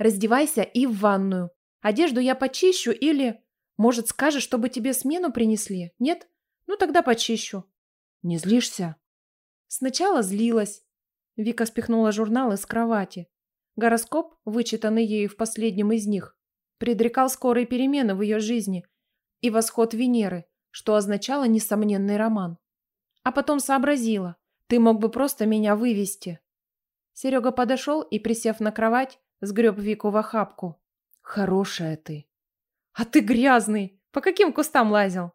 Раздевайся и в ванную. Одежду я почищу или... Может, скажешь, чтобы тебе смену принесли? Нет? Ну тогда почищу. Не злишься? Сначала злилась. Вика спихнула журналы с кровати. Гороскоп, вычитанный ею в последнем из них, предрекал скорые перемены в ее жизни и восход Венеры, что означало несомненный роман. А потом сообразила, ты мог бы просто меня вывести. Серега подошел и, присев на кровать, сгреб Вику в охапку. «Хорошая ты!» «А ты грязный! По каким кустам лазил?»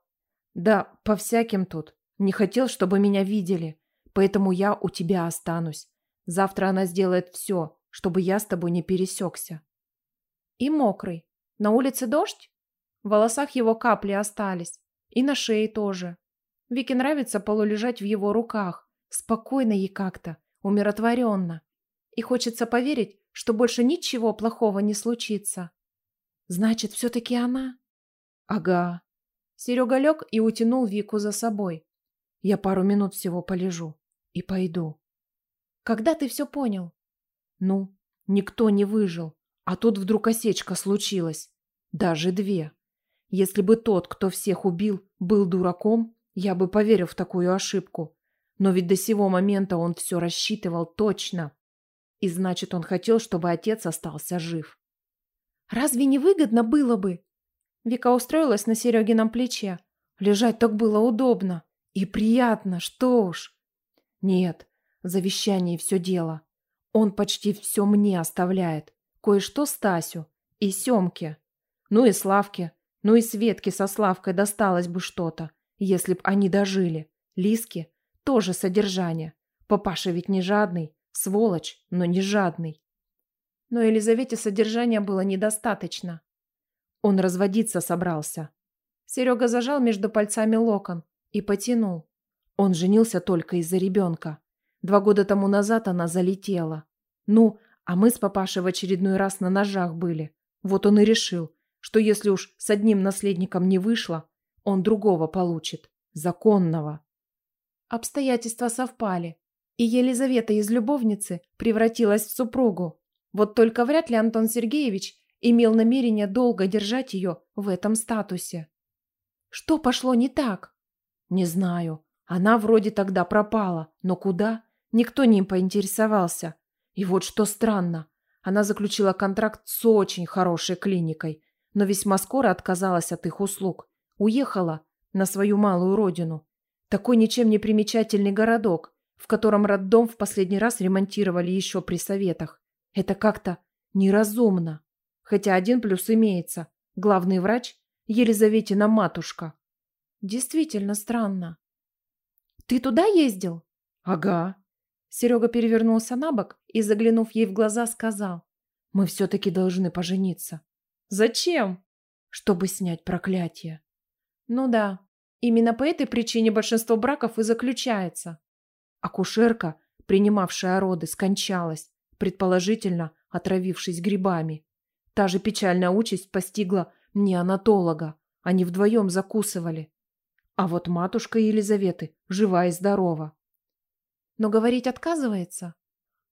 «Да, по всяким тут. Не хотел, чтобы меня видели. Поэтому я у тебя останусь. Завтра она сделает все, чтобы я с тобой не пересекся». И мокрый. На улице дождь? В волосах его капли остались. И на шее тоже. Вике нравится полулежать в его руках. Спокойно ей как-то, умиротворенно. И хочется поверить, что больше ничего плохого не случится. Значит, все-таки она? Ага. Серега лег и утянул Вику за собой. Я пару минут всего полежу и пойду. Когда ты все понял? Ну, никто не выжил, а тут вдруг осечка случилась. Даже две. Если бы тот, кто всех убил, был дураком, я бы поверил в такую ошибку. Но ведь до сего момента он все рассчитывал точно. И значит, он хотел, чтобы отец остался жив. Разве не выгодно было бы? Вика устроилась на Серегином плече. Лежать так было удобно. И приятно, что уж. Нет, в завещании все дело. Он почти все мне оставляет. Кое-что Стасю и Семке. Ну и Славке. Ну и Светке со Славкой досталось бы что-то, если б они дожили. Лиске тоже содержание. Папаша ведь не жадный. Сволочь, но не жадный. Но Елизавете содержания было недостаточно. Он разводиться собрался. Серега зажал между пальцами локон и потянул. Он женился только из-за ребенка. Два года тому назад она залетела. Ну, а мы с папашей в очередной раз на ножах были. Вот он и решил, что если уж с одним наследником не вышло, он другого получит, законного. Обстоятельства совпали и Елизавета из любовницы превратилась в супругу. Вот только вряд ли Антон Сергеевич имел намерение долго держать ее в этом статусе. Что пошло не так? Не знаю. Она вроде тогда пропала, но куда? Никто не им поинтересовался. И вот что странно. Она заключила контракт с очень хорошей клиникой, но весьма скоро отказалась от их услуг. Уехала на свою малую родину. Такой ничем не примечательный городок, в котором роддом в последний раз ремонтировали еще при советах. Это как-то неразумно. Хотя один плюс имеется. Главный врач – Елизаветина матушка. Действительно странно. Ты туда ездил? Ага. Серега перевернулся на бок и, заглянув ей в глаза, сказал. Мы все-таки должны пожениться. Зачем? Чтобы снять проклятие. Ну да, именно по этой причине большинство браков и заключается. Акушерка, принимавшая роды, скончалась, предположительно отравившись грибами. Та же печальная участь постигла неонатолога. Они вдвоем закусывали. А вот матушка Елизаветы жива и здорова. Но говорить отказывается?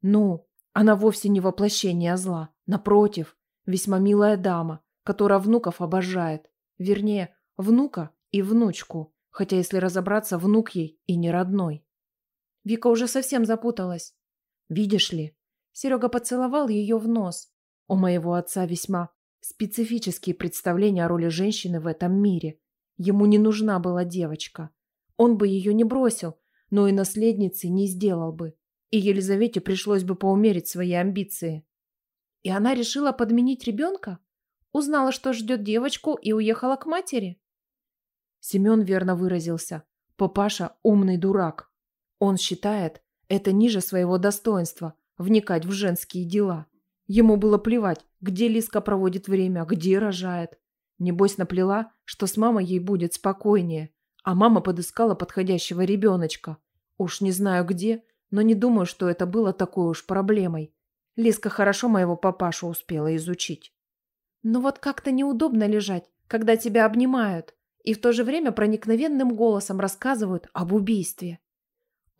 Ну, она вовсе не воплощение зла. Напротив, весьма милая дама, которая внуков обожает. Вернее, внука и внучку. Хотя, если разобраться, внук ей и не родной. Вика уже совсем запуталась. Видишь ли, Серега поцеловал ее в нос. У моего отца весьма специфические представления о роли женщины в этом мире. Ему не нужна была девочка. Он бы ее не бросил, но и наследницей не сделал бы. И Елизавете пришлось бы поумерить свои амбиции. И она решила подменить ребенка? Узнала, что ждет девочку и уехала к матери? Семен верно выразился. Папаша умный дурак. Он считает это ниже своего достоинства – вникать в женские дела. Ему было плевать, где Лиска проводит время, где рожает. Небось наплела, что с мамой ей будет спокойнее, а мама подыскала подходящего ребеночка. Уж не знаю где, но не думаю, что это было такой уж проблемой. Лиска хорошо моего папашу успела изучить. Но вот как-то неудобно лежать, когда тебя обнимают, и в то же время проникновенным голосом рассказывают об убийстве.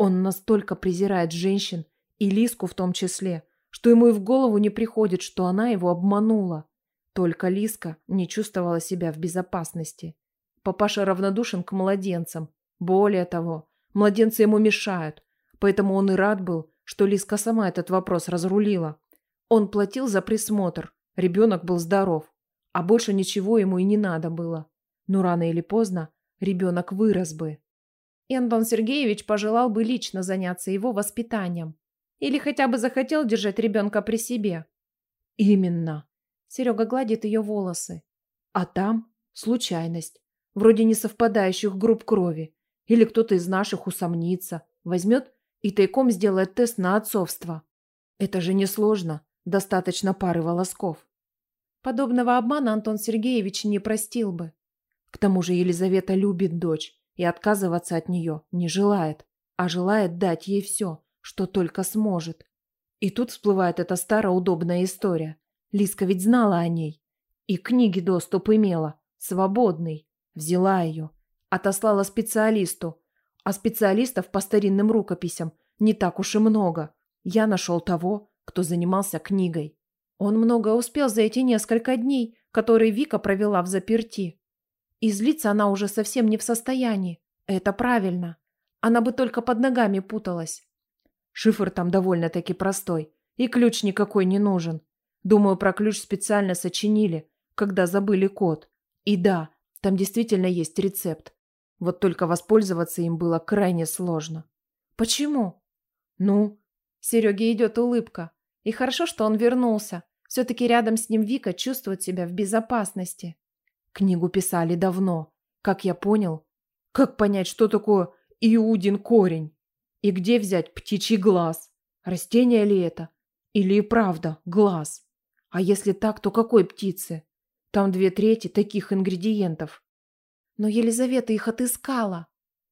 Он настолько презирает женщин, и Лиску в том числе, что ему и в голову не приходит, что она его обманула. Только Лиска не чувствовала себя в безопасности. Папаша равнодушен к младенцам. Более того, младенцы ему мешают, поэтому он и рад был, что Лиска сама этот вопрос разрулила. Он платил за присмотр, ребенок был здоров, а больше ничего ему и не надо было. Но рано или поздно ребенок вырос бы. И Антон Сергеевич пожелал бы лично заняться его воспитанием. Или хотя бы захотел держать ребенка при себе. Именно. Серега гладит ее волосы. А там случайность. Вроде не совпадающих групп крови. Или кто-то из наших усомнится, возьмет и тайком сделает тест на отцовство. Это же несложно. Достаточно пары волосков. Подобного обмана Антон Сергеевич не простил бы. К тому же Елизавета любит дочь и отказываться от нее не желает, а желает дать ей все, что только сможет. И тут всплывает эта старая удобная история. Лиска ведь знала о ней. И книги доступ имела, свободный. Взяла ее, отослала специалисту. А специалистов по старинным рукописям не так уж и много. Я нашел того, кто занимался книгой. Он много успел за эти несколько дней, которые Вика провела в заперти. И злиться она уже совсем не в состоянии. Это правильно. Она бы только под ногами путалась. Шифр там довольно-таки простой. И ключ никакой не нужен. Думаю, про ключ специально сочинили, когда забыли код. И да, там действительно есть рецепт. Вот только воспользоваться им было крайне сложно. Почему? Ну, Сереге идет улыбка. И хорошо, что он вернулся. Все-таки рядом с ним Вика чувствует себя в безопасности. Книгу писали давно. Как я понял, как понять, что такое иудин корень? И где взять птичий глаз? Растение ли это? Или и правда глаз? А если так, то какой птицы? Там две трети таких ингредиентов. Но Елизавета их отыскала.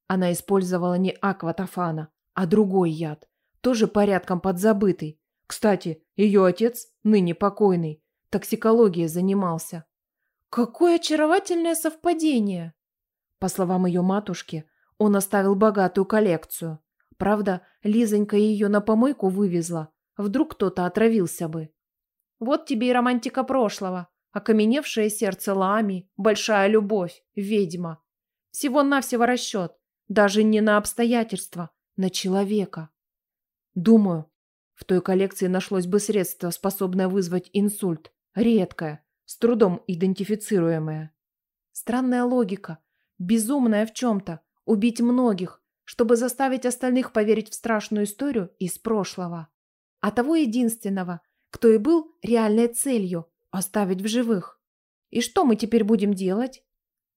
Она использовала не акватофана, а другой яд, тоже порядком подзабытый. Кстати, ее отец, ныне покойный, токсикологией занимался. Какое очаровательное совпадение! По словам ее матушки, он оставил богатую коллекцию. Правда, Лизонька ее на помойку вывезла. Вдруг кто-то отравился бы. Вот тебе и романтика прошлого. Окаменевшее сердце Лами, большая любовь, ведьма. Всего-навсего расчет. Даже не на обстоятельства, на человека. Думаю, в той коллекции нашлось бы средство, способное вызвать инсульт. Редкое, с трудом идентифицируемая, Странная логика, безумная в чем-то, убить многих, чтобы заставить остальных поверить в страшную историю из прошлого. А того единственного, кто и был реальной целью – оставить в живых. И что мы теперь будем делать?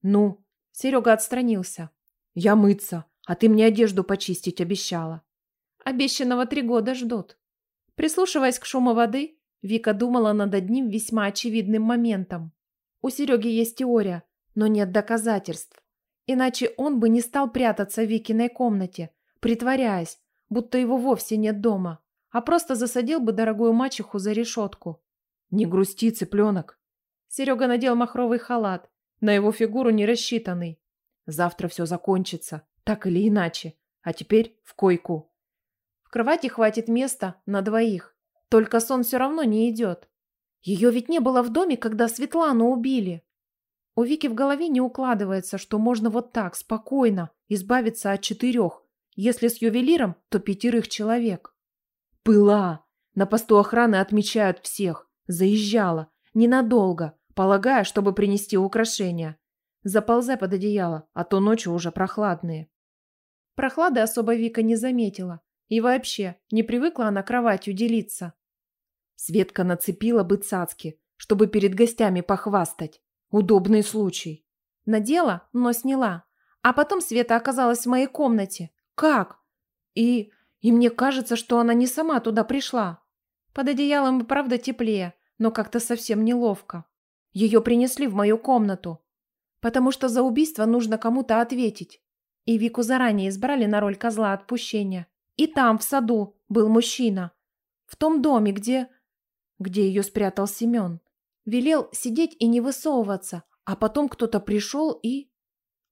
Ну, Серега отстранился. Я мыться, а ты мне одежду почистить обещала. Обещанного три года ждут. Прислушиваясь к шуму воды, Вика думала над одним весьма очевидным моментом. У Сереги есть теория, но нет доказательств. Иначе он бы не стал прятаться в Викиной комнате, притворяясь, будто его вовсе нет дома, а просто засадил бы дорогую мачеху за решетку. «Не грусти, цыпленок!» Серега надел махровый халат, на его фигуру не рассчитанный. «Завтра все закончится, так или иначе, а теперь в койку». В кровати хватит места на двоих, только сон все равно не идет. Ее ведь не было в доме, когда Светлану убили. У Вики в голове не укладывается, что можно вот так, спокойно, избавиться от четырех. Если с ювелиром, то пятерых человек. Пыла На посту охраны отмечают всех. Заезжала. Ненадолго. Полагая, чтобы принести украшения. Заползай под одеяло, а то ночью уже прохладные. Прохлады особо Вика не заметила. И вообще, не привыкла она кроватью делиться. Светка нацепила бы цацки, чтобы перед гостями похвастать. Удобный случай. Надела, но сняла. А потом Света оказалась в моей комнате. Как? И... и мне кажется, что она не сама туда пришла. Под одеялом и правда теплее, но как-то совсем неловко. Ее принесли в мою комнату. Потому что за убийство нужно кому-то ответить. И Вику заранее избрали на роль козла отпущения. И там, в саду, был мужчина. В том доме, где... Где ее спрятал Семен. Велел сидеть и не высовываться, а потом кто-то пришел и...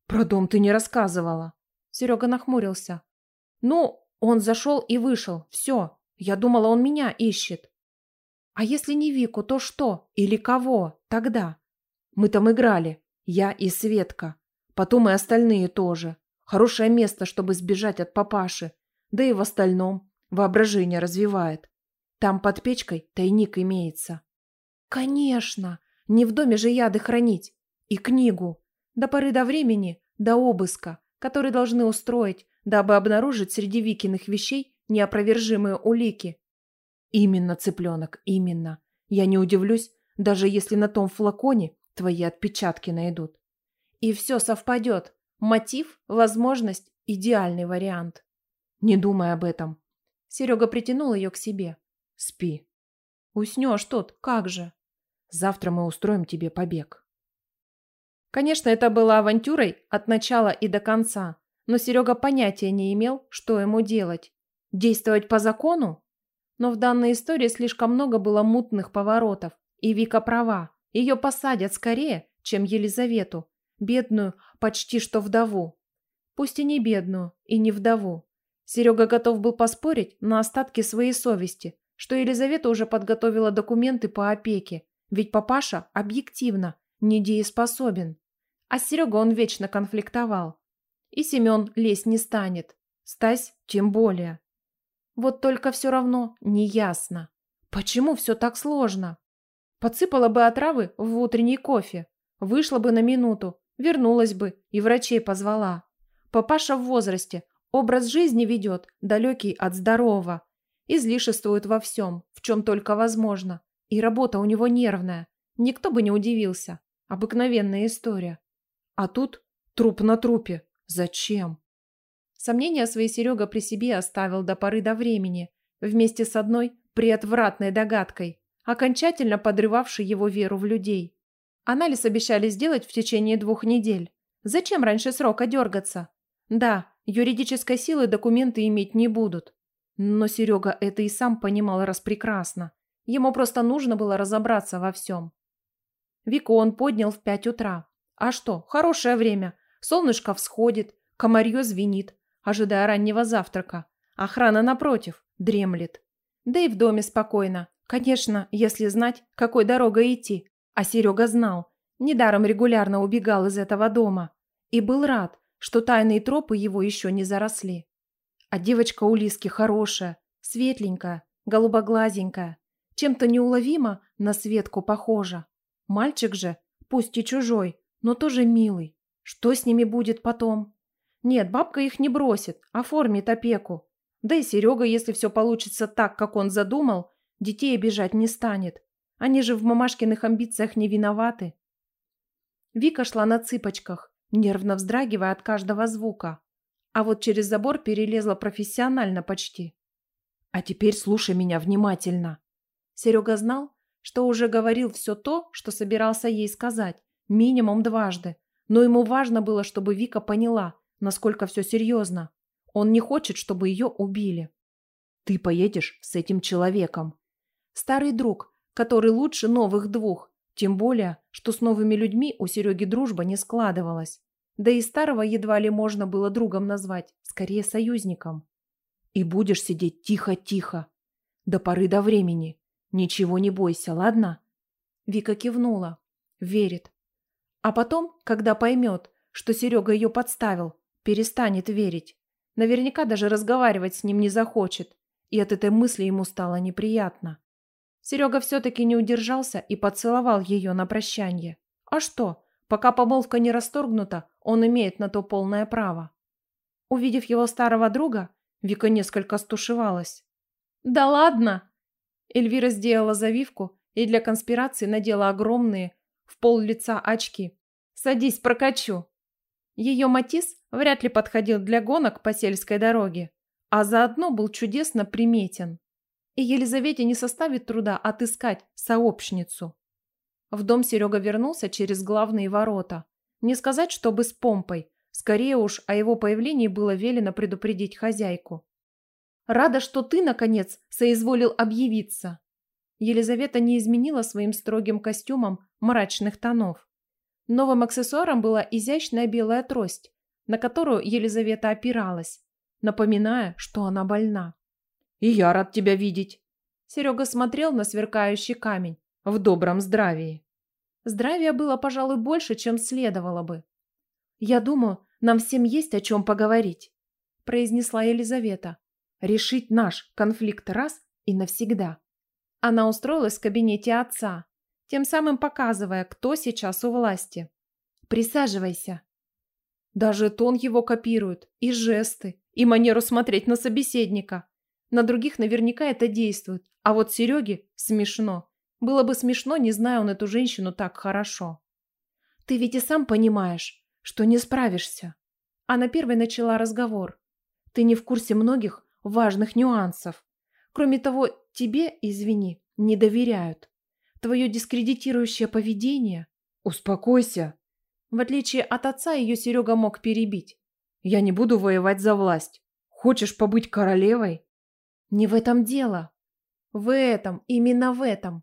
Про дом ты не рассказывала. Серега нахмурился. Ну, он зашел и вышел. Все. Я думала, он меня ищет. А если не Вику, то что? Или кого? Тогда? Мы там играли. Я и Светка. Потом и остальные тоже. Хорошее место, чтобы сбежать от папаши да и в остальном воображение развивает. Там под печкой тайник имеется. Конечно, не в доме же яды хранить. И книгу. До поры до времени, до обыска, который должны устроить, дабы обнаружить среди Викиных вещей неопровержимые улики. Именно, цыпленок, именно. Я не удивлюсь, даже если на том флаконе твои отпечатки найдут. И все совпадет. Мотив, возможность, идеальный вариант не думай об этом. Серега притянул ее к себе. Спи. Уснешь тот? как же. Завтра мы устроим тебе побег. Конечно, это было авантюрой от начала и до конца, но Серега понятия не имел, что ему делать. Действовать по закону? Но в данной истории слишком много было мутных поворотов, и Вика права. Ее посадят скорее, чем Елизавету, бедную, почти что вдову. Пусть и не бедную, и не вдову, Серега готов был поспорить на остатки своей совести, что Елизавета уже подготовила документы по опеке, ведь папаша объективно недееспособен. А Серега он вечно конфликтовал. И Семен лезть не станет, Стась тем более. Вот только все равно неясно. Почему все так сложно? Подсыпала бы отравы в утренний кофе, вышла бы на минуту, вернулась бы и врачей позвала. Папаша в возрасте, Образ жизни ведет, далекий от здорового. Излишествует во всем, в чем только возможно. И работа у него нервная. Никто бы не удивился. Обыкновенная история. А тут труп на трупе. Зачем? Сомнения свои Серега при себе оставил до поры до времени, вместе с одной приотвратной догадкой, окончательно подрывавшей его веру в людей. Анализ обещали сделать в течение двух недель. Зачем раньше срока дергаться? Да, Юридической силы документы иметь не будут. Но Серега это и сам понимал распрекрасно. Ему просто нужно было разобраться во всем. Вику он поднял в пять утра. А что, хорошее время. Солнышко всходит, комарье звенит, ожидая раннего завтрака. Охрана напротив, дремлет. Да и в доме спокойно. Конечно, если знать, какой дорогой идти. А Серега знал. Недаром регулярно убегал из этого дома. И был рад, что тайные тропы его еще не заросли. А девочка у Лиски хорошая, светленькая, голубоглазенькая, чем-то неуловимо на Светку похожа. Мальчик же, пусть и чужой, но тоже милый. Что с ними будет потом? Нет, бабка их не бросит, оформит опеку. Да и Серега, если все получится так, как он задумал, детей обижать не станет. Они же в мамашкиных амбициях не виноваты. Вика шла на цыпочках, нервно вздрагивая от каждого звука, а вот через забор перелезла профессионально почти. А теперь слушай меня внимательно. Серега знал, что уже говорил все то, что собирался ей сказать, минимум дважды, но ему важно было, чтобы Вика поняла, насколько все серьезно. Он не хочет, чтобы ее убили. Ты поедешь с этим человеком. Старый друг, который лучше новых двух, тем более, что с новыми людьми у Сереги дружба не складывалась. Да и старого едва ли можно было другом назвать, скорее союзником. И будешь сидеть тихо-тихо. До поры до времени. Ничего не бойся, ладно? Вика кивнула. Верит. А потом, когда поймет, что Серега ее подставил, перестанет верить. Наверняка даже разговаривать с ним не захочет. И от этой мысли ему стало неприятно. Серега все-таки не удержался и поцеловал ее на прощание. А что? Пока помолвка не расторгнута, он имеет на то полное право. Увидев его старого друга, Вика несколько стушевалась. «Да ладно!» Эльвира сделала завивку и для конспирации надела огромные, в пол лица очки. «Садись, прокачу!» Ее Матис вряд ли подходил для гонок по сельской дороге, а заодно был чудесно приметен и Елизавете не составит труда отыскать сообщницу. В дом Серега вернулся через главные ворота. Не сказать, чтобы с помпой. Скорее уж о его появлении было велено предупредить хозяйку. «Рада, что ты, наконец, соизволил объявиться!» Елизавета не изменила своим строгим костюмом мрачных тонов. Новым аксессуаром была изящная белая трость, на которую Елизавета опиралась, напоминая, что она больна. И я рад тебя видеть. Серега смотрел на сверкающий камень в добром здравии. Здравия было, пожалуй, больше, чем следовало бы. «Я думаю, нам всем есть о чем поговорить», – произнесла Елизавета. «Решить наш конфликт раз и навсегда». Она устроилась в кабинете отца, тем самым показывая, кто сейчас у власти. «Присаживайся». Даже тон его копируют и жесты, и манеру смотреть на собеседника. На других наверняка это действует. А вот Сереге смешно. Было бы смешно, не зная он эту женщину так хорошо. Ты ведь и сам понимаешь, что не справишься. Она первой начала разговор. Ты не в курсе многих важных нюансов. Кроме того, тебе, извини, не доверяют. Твое дискредитирующее поведение... Успокойся. В отличие от отца, ее Серега мог перебить. Я не буду воевать за власть. Хочешь побыть королевой? Не в этом дело. В этом, именно в этом.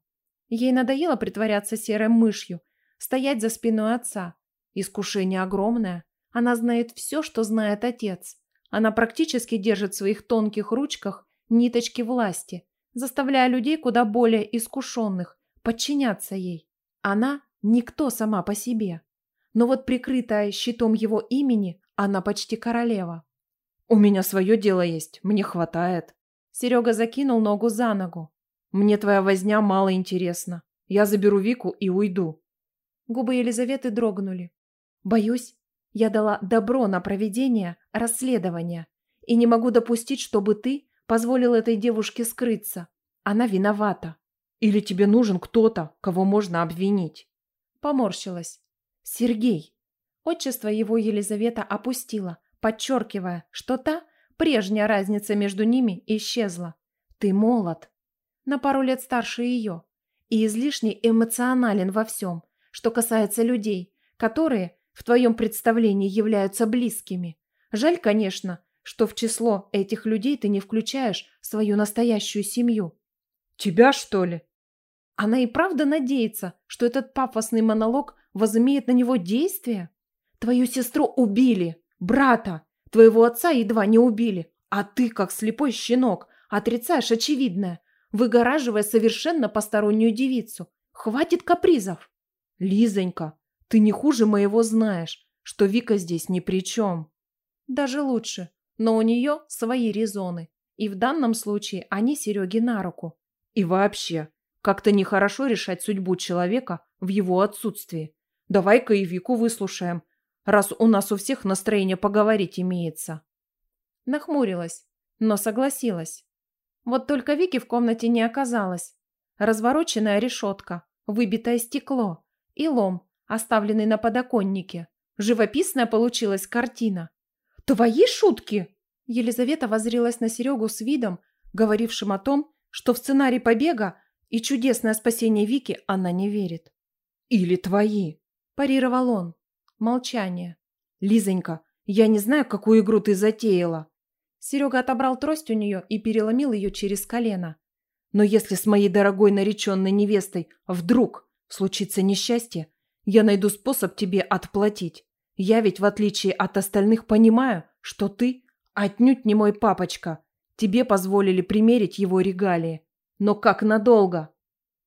Ей надоело притворяться серой мышью, стоять за спиной отца. Искушение огромное. Она знает все, что знает отец. Она практически держит в своих тонких ручках ниточки власти, заставляя людей куда более искушенных подчиняться ей. Она никто сама по себе. Но вот прикрытая щитом его имени, она почти королева. «У меня свое дело есть, мне хватает», Серега закинул ногу за ногу. «Мне твоя возня мало интересна. Я заберу Вику и уйду». Губы Елизаветы дрогнули. «Боюсь, я дала добро на проведение расследования и не могу допустить, чтобы ты позволил этой девушке скрыться. Она виновата». «Или тебе нужен кто-то, кого можно обвинить?» Поморщилась. «Сергей». Отчество его Елизавета опустила, подчеркивая, что та Прежняя разница между ними исчезла. Ты молод. На пару лет старше ее. И излишне эмоционален во всем, что касается людей, которые, в твоем представлении, являются близкими. Жаль, конечно, что в число этих людей ты не включаешь свою настоящую семью. Тебя, что ли? Она и правда надеется, что этот пафосный монолог возымеет на него действие? Твою сестру убили, брата, Твоего отца едва не убили, а ты, как слепой щенок, отрицаешь очевидное, выгораживая совершенно постороннюю девицу. Хватит капризов. Лизонька, ты не хуже моего знаешь, что Вика здесь ни при чем. Даже лучше, но у нее свои резоны. И в данном случае они Сереге на руку. И вообще, как-то нехорошо решать судьбу человека в его отсутствии. Давай-ка и Вику выслушаем, раз у нас у всех настроение поговорить имеется. Нахмурилась, но согласилась. Вот только Вики в комнате не оказалось. Развороченная решетка, выбитое стекло и лом, оставленный на подоконнике. Живописная получилась картина. «Твои шутки!» Елизавета возрилась на Серегу с видом, говорившим о том, что в сценарий побега и чудесное спасение Вики она не верит. «Или твои!» – парировал он. Молчание. «Лизонька, я не знаю, какую игру ты затеяла». Серега отобрал трость у нее и переломил ее через колено. «Но если с моей дорогой нареченной невестой вдруг случится несчастье, я найду способ тебе отплатить. Я ведь, в отличие от остальных, понимаю, что ты отнюдь не мой папочка. Тебе позволили примерить его регалии. Но как надолго?»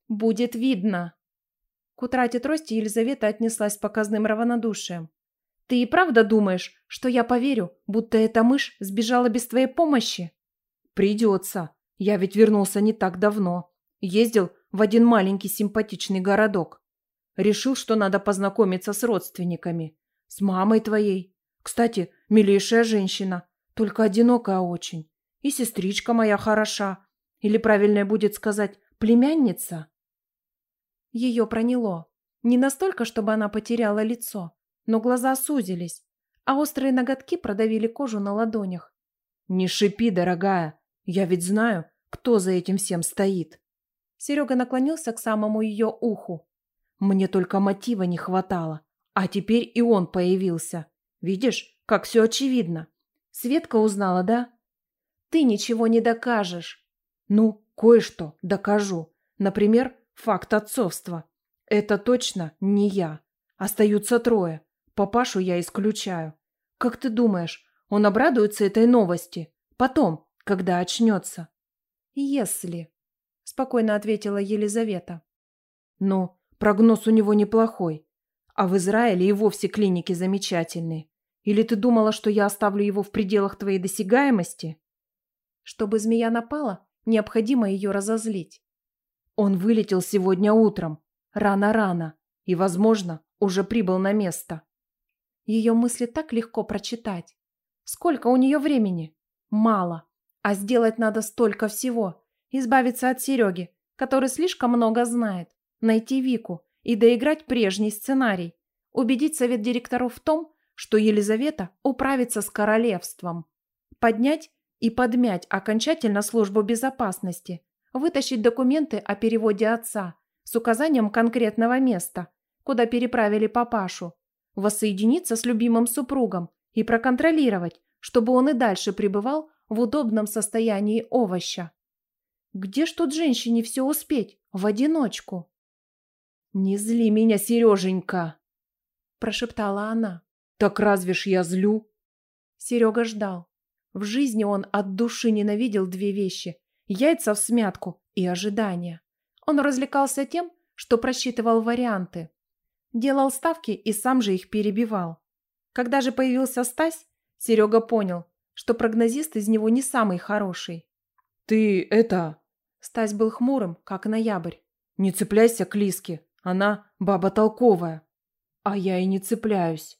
«Будет видно», к утрате трости Елизавета отнеслась показным равнодушием. «Ты и правда думаешь, что я поверю, будто эта мышь сбежала без твоей помощи?» «Придется. Я ведь вернулся не так давно. Ездил в один маленький симпатичный городок. Решил, что надо познакомиться с родственниками. С мамой твоей. Кстати, милейшая женщина, только одинокая очень. И сестричка моя хороша. Или правильнее будет сказать, племянница. Ее проняло. Не настолько, чтобы она потеряла лицо, но глаза сузились, а острые ноготки продавили кожу на ладонях. «Не шипи, дорогая! Я ведь знаю, кто за этим всем стоит!» Серега наклонился к самому ее уху. «Мне только мотива не хватало, а теперь и он появился. Видишь, как все очевидно!» Светка узнала, да? «Ты ничего не докажешь!» «Ну, кое-что докажу. Например, Факт отцовства. Это точно не я. Остаются трое. Папашу я исключаю. Как ты думаешь, он обрадуется этой новости? Потом, когда очнется?» «Если», — спокойно ответила Елизавета. «Ну, прогноз у него неплохой. А в Израиле и вовсе клиники замечательные. Или ты думала, что я оставлю его в пределах твоей досягаемости?» Чтобы змея напала, необходимо ее разозлить. Он вылетел сегодня утром, рано-рано, и, возможно, уже прибыл на место. Ее мысли так легко прочитать. Сколько у нее времени? Мало. А сделать надо столько всего. Избавиться от Сереги, который слишком много знает. Найти Вику и доиграть прежний сценарий. Убедить совет директоров в том, что Елизавета управится с королевством. Поднять и подмять окончательно службу безопасности – вытащить документы о переводе отца с указанием конкретного места, куда переправили папашу, воссоединиться с любимым супругом и проконтролировать, чтобы он и дальше пребывал в удобном состоянии овоща. Где ж тут женщине все успеть в одиночку? «Не зли меня, Сереженька!» – прошептала она. «Так разве ж я злю?» Серега ждал. В жизни он от души ненавидел две вещи – яйца в смятку и ожидания. Он развлекался тем, что просчитывал варианты. Делал ставки и сам же их перебивал. Когда же появился Стась, Серега понял, что прогнозист из него не самый хороший. «Ты это...» Стась был хмурым, как ноябрь. «Не цепляйся к Лиске, она баба толковая». «А я и не цепляюсь».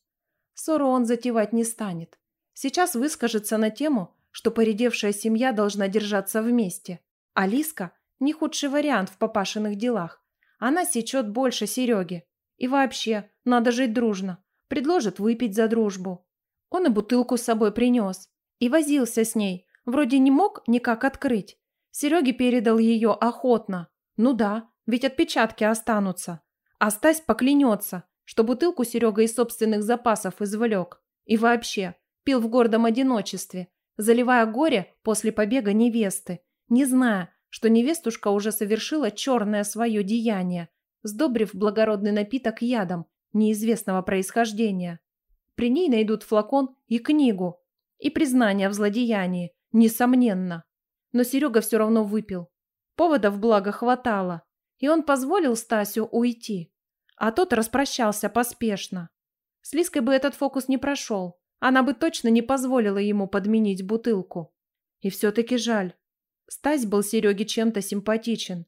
Ссору он затевать не станет. Сейчас выскажется на тему, что поредевшая семья должна держаться вместе. Алиска – не худший вариант в папашиных делах. Она сечет больше Сереги. И вообще, надо жить дружно. Предложит выпить за дружбу. Он и бутылку с собой принес. И возился с ней. Вроде не мог никак открыть. Сереге передал ее охотно. Ну да, ведь отпечатки останутся. А Стась поклянется, что бутылку Серега из собственных запасов извлек. И вообще, пил в гордом одиночестве, заливая горе после побега невесты, не зная, что невестушка уже совершила черное свое деяние, сдобрив благородный напиток ядом неизвестного происхождения. При ней найдут флакон и книгу, и признание в злодеянии, несомненно. Но Серега все равно выпил. Поводов благо хватало, и он позволил Стасю уйти. А тот распрощался поспешно. С Лиской бы этот фокус не прошел, она бы точно не позволила ему подменить бутылку. И все-таки жаль. Стась был Сереге чем-то симпатичен.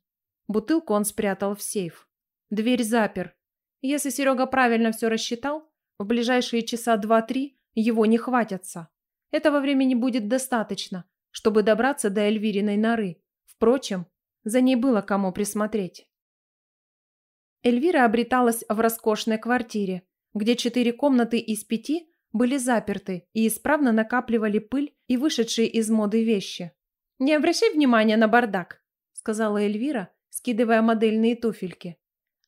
Бутылку он спрятал в сейф. Дверь запер. Если Серега правильно все рассчитал, в ближайшие часа два-три его не хватятся. Этого времени будет достаточно, чтобы добраться до Эльвириной норы. Впрочем, за ней было кому присмотреть. Эльвира обреталась в роскошной квартире, где четыре комнаты из пяти были заперты и исправно накапливали пыль и вышедшие из моды вещи. «Не обращай внимания на бардак», – сказала Эльвира, скидывая модельные туфельки.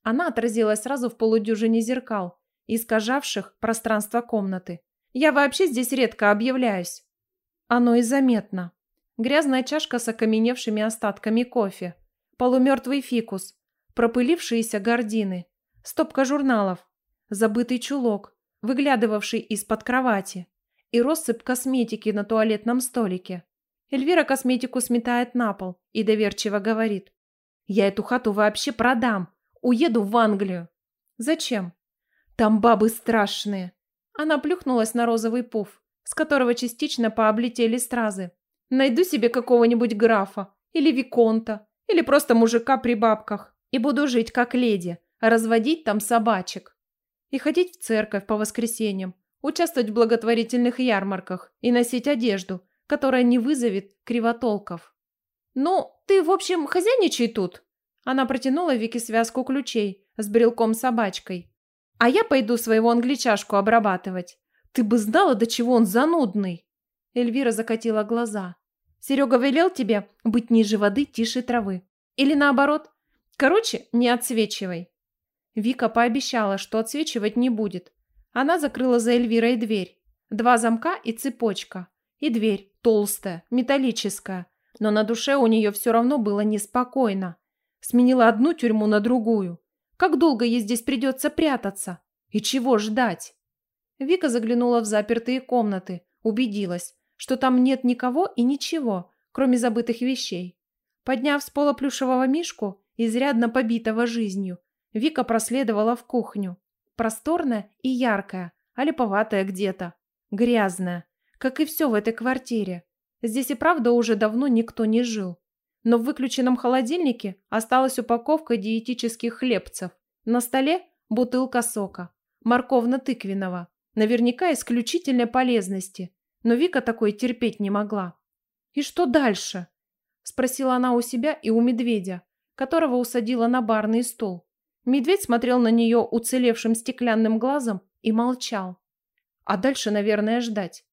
Она отразилась сразу в полудюжине зеркал, искажавших пространство комнаты. «Я вообще здесь редко объявляюсь». Оно и заметно. Грязная чашка с окаменевшими остатками кофе, полумертвый фикус, пропылившиеся гордины, стопка журналов, забытый чулок – выглядывавший из-под кровати, и россыпь косметики на туалетном столике. Эльвира косметику сметает на пол и доверчиво говорит. «Я эту хату вообще продам. Уеду в Англию». «Зачем?» «Там бабы страшные». Она плюхнулась на розовый пуф, с которого частично пооблетели стразы. «Найду себе какого-нибудь графа или виконта или просто мужика при бабках и буду жить как леди, разводить там собачек» и ходить в церковь по воскресеньям, участвовать в благотворительных ярмарках и носить одежду, которая не вызовет кривотолков. «Ну, ты, в общем, хозяйничай тут!» Она протянула Вике связку ключей с брелком-собачкой. «А я пойду своего англичашку обрабатывать. Ты бы знала, до чего он занудный!» Эльвира закатила глаза. «Серега велел тебе быть ниже воды, тише травы. Или наоборот. Короче, не отсвечивай. Вика пообещала, что отсвечивать не будет. Она закрыла за Эльвирой дверь. Два замка и цепочка. И дверь, толстая, металлическая. Но на душе у нее все равно было неспокойно. Сменила одну тюрьму на другую. Как долго ей здесь придется прятаться? И чего ждать? Вика заглянула в запертые комнаты, убедилась, что там нет никого и ничего, кроме забытых вещей. Подняв с пола плюшевого мишку, изрядно побитого жизнью, Вика проследовала в кухню. Просторная и яркая, а липоватая где-то. Грязная, как и все в этой квартире. Здесь и правда уже давно никто не жил. Но в выключенном холодильнике осталась упаковка диетических хлебцев. На столе бутылка сока, морковно-тыквенного, наверняка исключительной полезности. Но Вика такое терпеть не могла. «И что дальше?» – спросила она у себя и у медведя, которого усадила на барный стол. Медведь смотрел на нее уцелевшим стеклянным глазом и молчал. А дальше, наверное, ждать.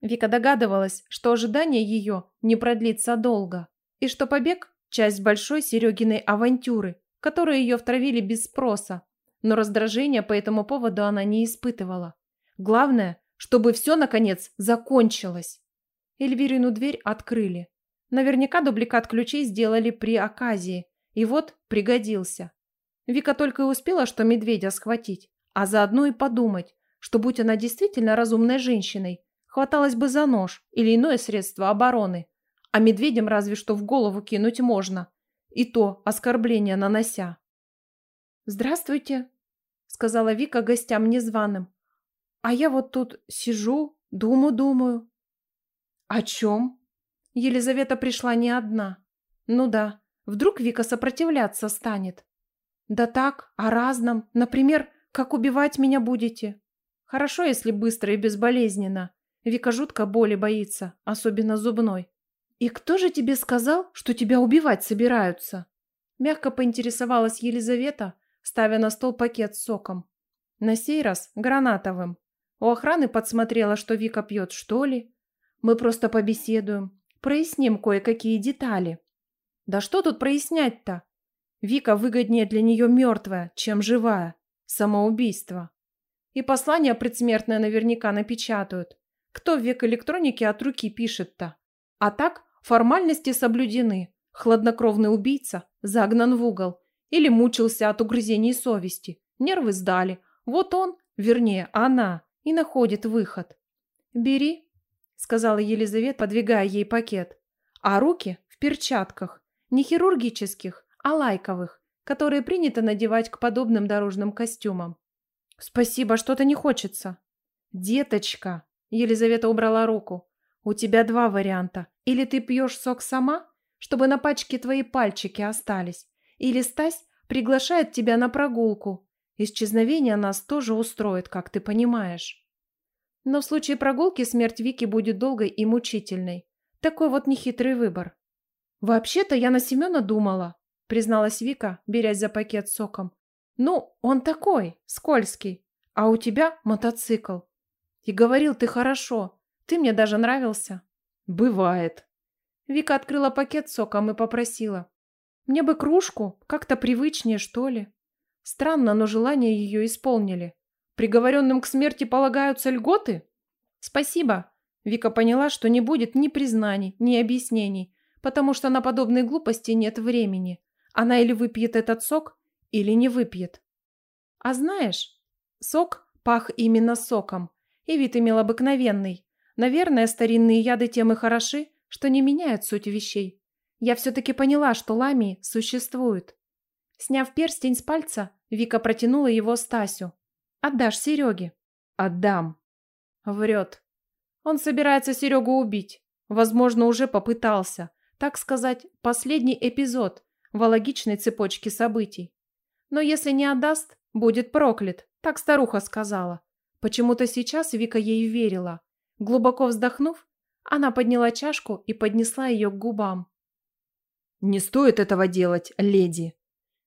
Вика догадывалась, что ожидание ее не продлится долго, и что побег – часть большой Серегиной авантюры, которую ее втравили без спроса, но раздражения по этому поводу она не испытывала. Главное, чтобы все, наконец, закончилось. Эльвирину дверь открыли. Наверняка дубликат ключей сделали при оказии, и вот пригодился. Вика только и успела, что медведя схватить, а заодно и подумать, что будь она действительно разумной женщиной, хваталась бы за нож или иное средство обороны, а медведям разве что в голову кинуть можно, и то оскорбление нанося. «Здравствуйте», — сказала Вика гостям незваным. «А я вот тут сижу, думаю-думаю. «О чем?» Елизавета пришла не одна. «Ну да, вдруг Вика сопротивляться станет». Да так, о разном. Например, как убивать меня будете. Хорошо, если быстро и безболезненно. Вика жутко боли боится, особенно зубной. И кто же тебе сказал, что тебя убивать собираются? Мягко поинтересовалась Елизавета, ставя на стол пакет с соком. На сей раз гранатовым. У охраны подсмотрела, что Вика пьет, что ли? Мы просто побеседуем, проясним кое-какие детали. Да что тут прояснять-то? Вика выгоднее для нее мертвая, чем живая. Самоубийство. И послание предсмертное наверняка напечатают. Кто в век электроники от руки пишет-то? А так формальности соблюдены. Хладнокровный убийца загнан в угол или мучился от угрызений совести. Нервы сдали. Вот он, вернее, она, и находит выход. «Бери», – сказала Елизавета, подвигая ей пакет. «А руки в перчатках, не хирургических, а лайковых, которые принято надевать к подобным дорожным костюмам. «Спасибо, что-то не хочется». «Деточка», – Елизавета убрала руку, – «у тебя два варианта. Или ты пьешь сок сама, чтобы на пачке твои пальчики остались, или Стась приглашает тебя на прогулку. Исчезновение нас тоже устроит, как ты понимаешь». Но в случае прогулки смерть Вики будет долгой и мучительной. Такой вот нехитрый выбор. «Вообще-то я на Семена думала», призналась Вика, берясь за пакет с соком. «Ну, он такой, скользкий. А у тебя мотоцикл. И говорил ты хорошо. Ты мне даже нравился». «Бывает». Вика открыла пакет с соком и попросила. «Мне бы кружку, как-то привычнее, что ли». Странно, но желание ее исполнили. Приговоренным к смерти полагаются льготы? «Спасибо». Вика поняла, что не будет ни признаний, ни объяснений, потому что на подобные глупости нет времени. Она или выпьет этот сок, или не выпьет. А знаешь, сок пах именно соком, и вид имел обыкновенный. Наверное, старинные яды тем и хороши, что не меняют суть вещей. Я все-таки поняла, что ламии существуют. Сняв перстень с пальца, Вика протянула его Стасю. «Отдашь Сереге?» «Отдам». Врет. Он собирается Серегу убить. Возможно, уже попытался. Так сказать, последний эпизод, в логичной цепочке событий. Но если не отдаст, будет проклят, так старуха сказала. Почему-то сейчас Вика ей верила. Глубоко вздохнув, она подняла чашку и поднесла ее к губам. «Не стоит этого делать, леди!»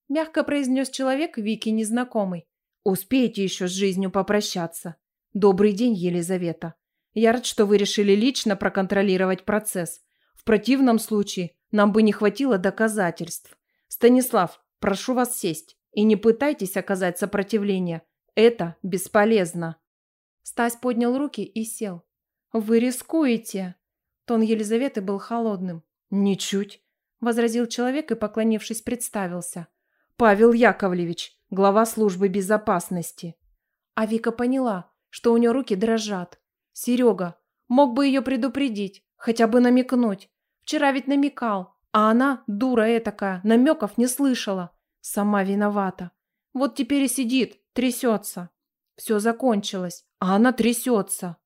Мягко произнес человек Вики незнакомый. Успейте еще с жизнью попрощаться. Добрый день, Елизавета. Я рад, что вы решили лично проконтролировать процесс. В противном случае нам бы не хватило доказательств. Станислав, прошу вас сесть и не пытайтесь оказать сопротивление. Это бесполезно. Стась поднял руки и сел. Вы рискуете. Тон Елизаветы был холодным. Ничуть, возразил человек и, поклонившись, представился. Павел Яковлевич, глава службы безопасности. А Вика поняла, что у нее руки дрожат. Серега мог бы ее предупредить, хотя бы намекнуть, Вчера ведь намекал, а она, дура такая, намеков не слышала. Сама виновата. Вот теперь и сидит, трясется. Все закончилось, а она трясется.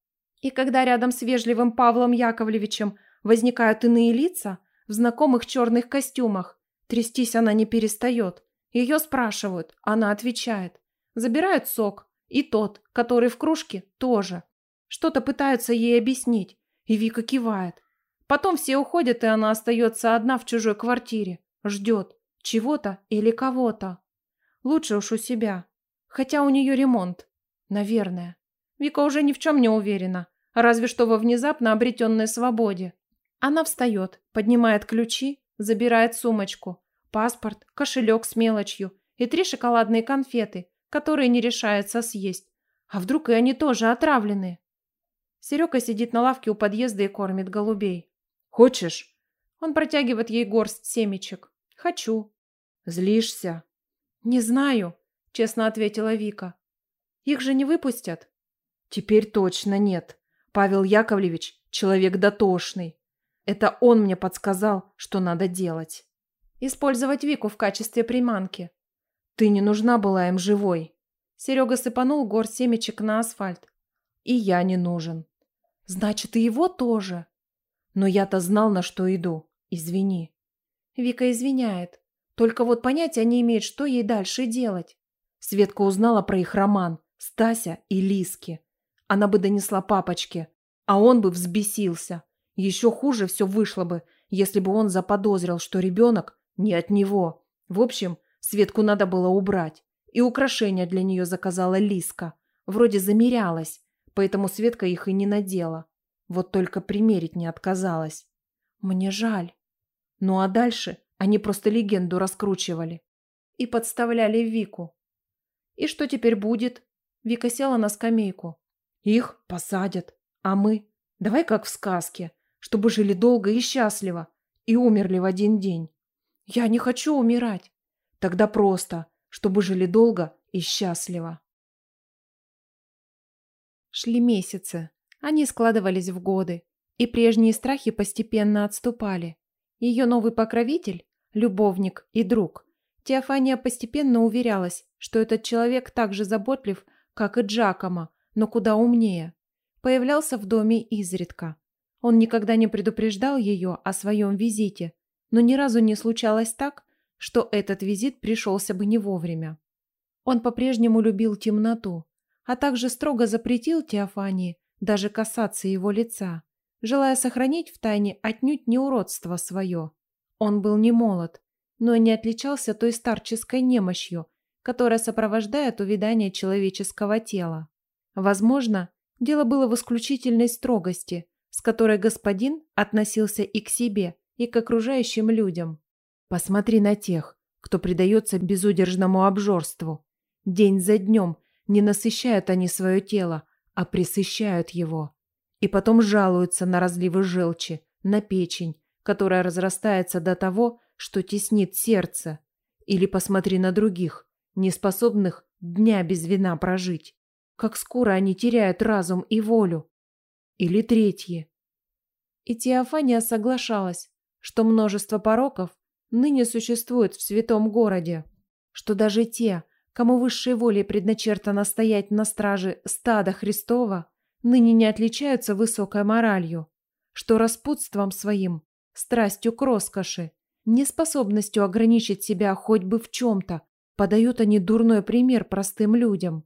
И когда рядом с вежливым Павлом Яковлевичем возникают иные лица в знакомых черных костюмах, трястись она не перестает. Ее спрашивают, она отвечает. Забирают сок, и тот, который в кружке, тоже. Что-то пытаются ей объяснить, и Вика кивает. Потом все уходят, и она остается одна в чужой квартире. Ждет чего-то или кого-то. Лучше уж у себя. Хотя у нее ремонт. Наверное. Вика уже ни в чем не уверена. Разве что во внезапно обретенной свободе. Она встает, поднимает ключи, забирает сумочку, паспорт, кошелек с мелочью и три шоколадные конфеты, которые не решается съесть. А вдруг и они тоже отравлены? Серега сидит на лавке у подъезда и кормит голубей. Хочешь?» Он протягивает ей горсть семечек. «Хочу». «Злишься?» «Не знаю», – честно ответила Вика. «Их же не выпустят?» «Теперь точно нет. Павел Яковлевич – человек дотошный. Это он мне подсказал, что надо делать». «Использовать Вику в качестве приманки». «Ты не нужна была им живой». Серега сыпанул гор семечек на асфальт. «И я не нужен». «Значит, и его тоже?» Но я-то знал, на что иду. Извини. Вика извиняет. Только вот понятия не имеет, что ей дальше делать. Светка узнала про их роман. Стася и Лиски. Она бы донесла папочке. А он бы взбесился. Еще хуже все вышло бы, если бы он заподозрил, что ребенок не от него. В общем, Светку надо было убрать. И украшения для нее заказала Лиска. Вроде замерялась, поэтому Светка их и не надела. Вот только примерить не отказалась. Мне жаль. Ну а дальше они просто легенду раскручивали. И подставляли Вику. И что теперь будет? Вика села на скамейку. Их посадят. А мы? Давай как в сказке, чтобы жили долго и счастливо. И умерли в один день. Я не хочу умирать. Тогда просто, чтобы жили долго и счастливо. Шли месяцы. Они складывались в годы, и прежние страхи постепенно отступали. Ее новый покровитель, любовник и друг, Теофания постепенно уверялась, что этот человек так же заботлив, как и Джакома, но куда умнее. Появлялся в доме изредка. Он никогда не предупреждал ее о своем визите, но ни разу не случалось так, что этот визит пришелся бы не вовремя. Он по-прежнему любил темноту, а также строго запретил Теофании даже касаться его лица, желая сохранить в тайне отнюдь не уродство свое. Он был не молод, но не отличался той старческой немощью, которая сопровождает увядание человеческого тела. Возможно, дело было в исключительной строгости, с которой господин относился и к себе, и к окружающим людям. Посмотри на тех, кто предается безудержному обжорству. День за днем не насыщают они свое тело, а пресыщают его. И потом жалуются на разливы желчи, на печень, которая разрастается до того, что теснит сердце. Или посмотри на других, неспособных дня без вина прожить. Как скоро они теряют разум и волю. Или третье. И Теофания соглашалась, что множество пороков ныне существует в святом городе, что даже те, кому высшей воле предначертано стоять на страже стада Христова, ныне не отличаются высокой моралью, что распутством своим, страстью к роскоши, неспособностью ограничить себя хоть бы в чем-то, подают они дурной пример простым людям.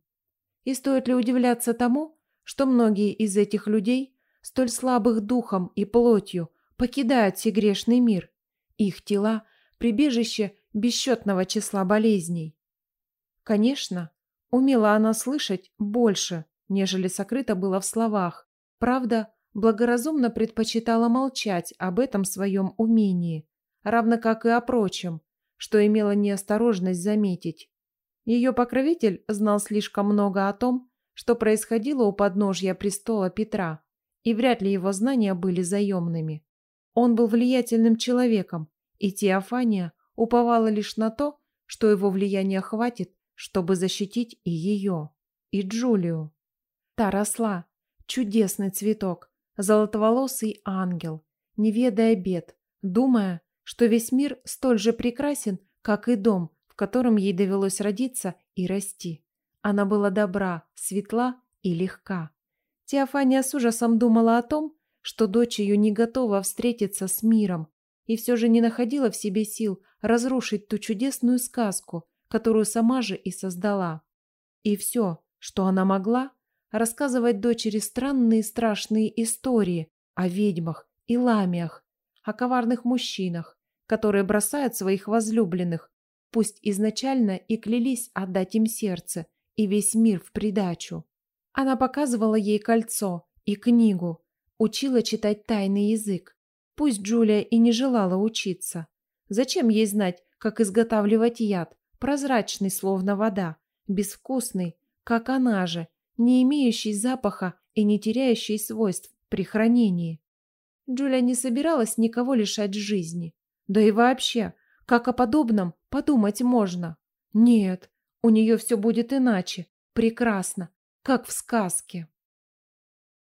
И стоит ли удивляться тому, что многие из этих людей, столь слабых духом и плотью, покидают сей грешный мир, их тела – прибежище бесчетного числа болезней. Конечно, умела она слышать больше, нежели сокрыто было в словах. Правда, благоразумно предпочитала молчать об этом своем умении, равно как и о прочем, что имела неосторожность заметить. Ее покровитель знал слишком много о том, что происходило у подножья престола Петра, и вряд ли его знания были заемными. Он был влиятельным человеком, и Теофания уповала лишь на то, что его влияние хватит, чтобы защитить и ее, и Джулию. Та росла, чудесный цветок, золотоволосый ангел, не ведая бед, думая, что весь мир столь же прекрасен, как и дом, в котором ей довелось родиться и расти. Она была добра, светла и легка. Теофания с ужасом думала о том, что дочь ее не готова встретиться с миром и все же не находила в себе сил разрушить ту чудесную сказку, которую сама же и создала. И все, что она могла, рассказывать дочери странные страшные истории о ведьмах и ламиях, о коварных мужчинах, которые бросают своих возлюбленных, пусть изначально и клялись отдать им сердце и весь мир в придачу. Она показывала ей кольцо и книгу, учила читать тайный язык. Пусть Джулия и не желала учиться. Зачем ей знать, как изготавливать яд, прозрачный, словно вода, безвкусный, как она же, не имеющий запаха и не теряющий свойств при хранении. Джулия не собиралась никого лишать жизни. Да и вообще, как о подобном подумать можно? Нет, у нее все будет иначе, прекрасно, как в сказке.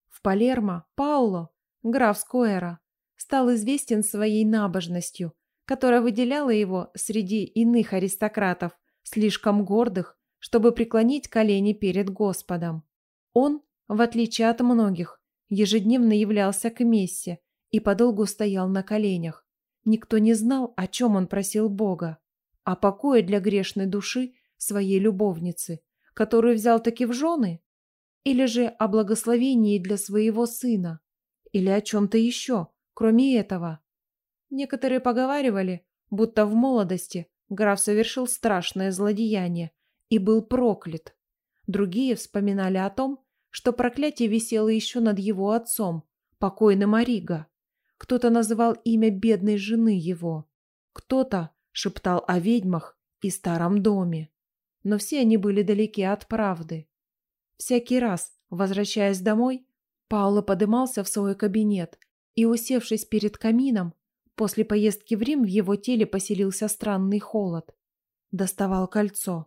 В Палермо Пауло, граф Скоэра, стал известен своей набожностью – которая выделяла его среди иных аристократов, слишком гордых, чтобы преклонить колени перед Господом. Он, в отличие от многих, ежедневно являлся к мессе и подолгу стоял на коленях. Никто не знал, о чем он просил Бога, о покое для грешной души своей любовницы, которую взял таки в жены, или же о благословении для своего сына, или о чем-то еще, кроме этого. Некоторые поговаривали, будто в молодости граф совершил страшное злодеяние и был проклят. Другие вспоминали о том, что проклятие висело еще над его отцом, покойным Ориго. Кто-то называл имя бедной жены его, кто-то шептал о ведьмах и старом доме. Но все они были далеки от правды. Всякий раз, возвращаясь домой, Пауло подымался в свой кабинет и, усевшись перед камином, После поездки в Рим в его теле поселился странный холод. Доставал кольцо.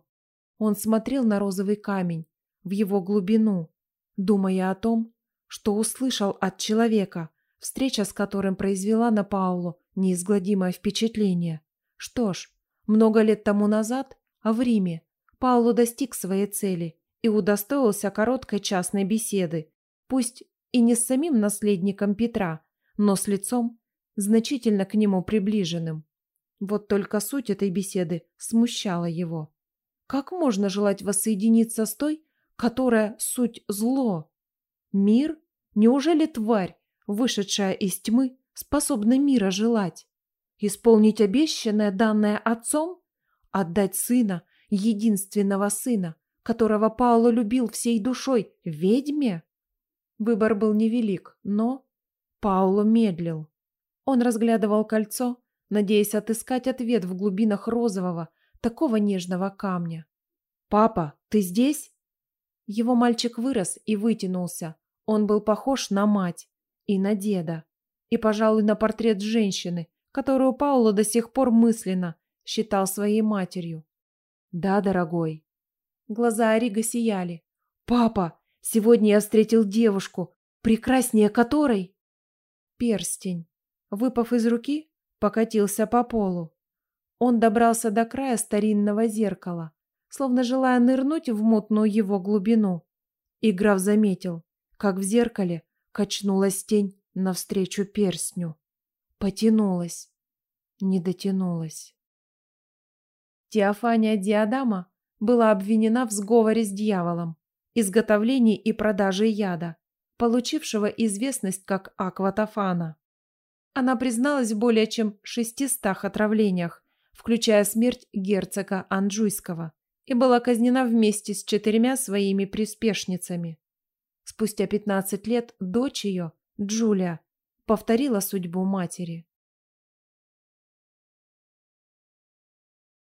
Он смотрел на розовый камень, в его глубину, думая о том, что услышал от человека, встреча с которым произвела на Паулу неизгладимое впечатление. Что ж, много лет тому назад, а в Риме, Пауло достиг своей цели и удостоился короткой частной беседы, пусть и не с самим наследником Петра, но с лицом, значительно к нему приближенным. Вот только суть этой беседы смущала его. Как можно желать воссоединиться с той, которая суть зло? Мир? Неужели тварь, вышедшая из тьмы, способна мира желать? Исполнить обещанное, данное отцом? Отдать сына, единственного сына, которого Пауло любил всей душой, ведьме? Выбор был невелик, но Пауло медлил. Он разглядывал кольцо, надеясь отыскать ответ в глубинах розового, такого нежного камня. «Папа, ты здесь?» Его мальчик вырос и вытянулся. Он был похож на мать и на деда. И, пожалуй, на портрет женщины, которую Пауло до сих пор мысленно считал своей матерью. «Да, дорогой». Глаза Орига сияли. «Папа, сегодня я встретил девушку, прекраснее которой...» Перстень выпав из руки, покатился по полу. Он добрался до края старинного зеркала, словно желая нырнуть в мутную его глубину. И граф заметил, как в зеркале качнулась тень навстречу перстню. Потянулась, не дотянулась. Теофания Диадама была обвинена в сговоре с дьяволом, изготовлении и продаже яда, получившего известность как акватофана. Она призналась в более чем 600 отравлениях, включая смерть герцога Анджуйского, и была казнена вместе с четырьмя своими приспешницами. Спустя 15 лет дочь ее, Джулия, повторила судьбу матери.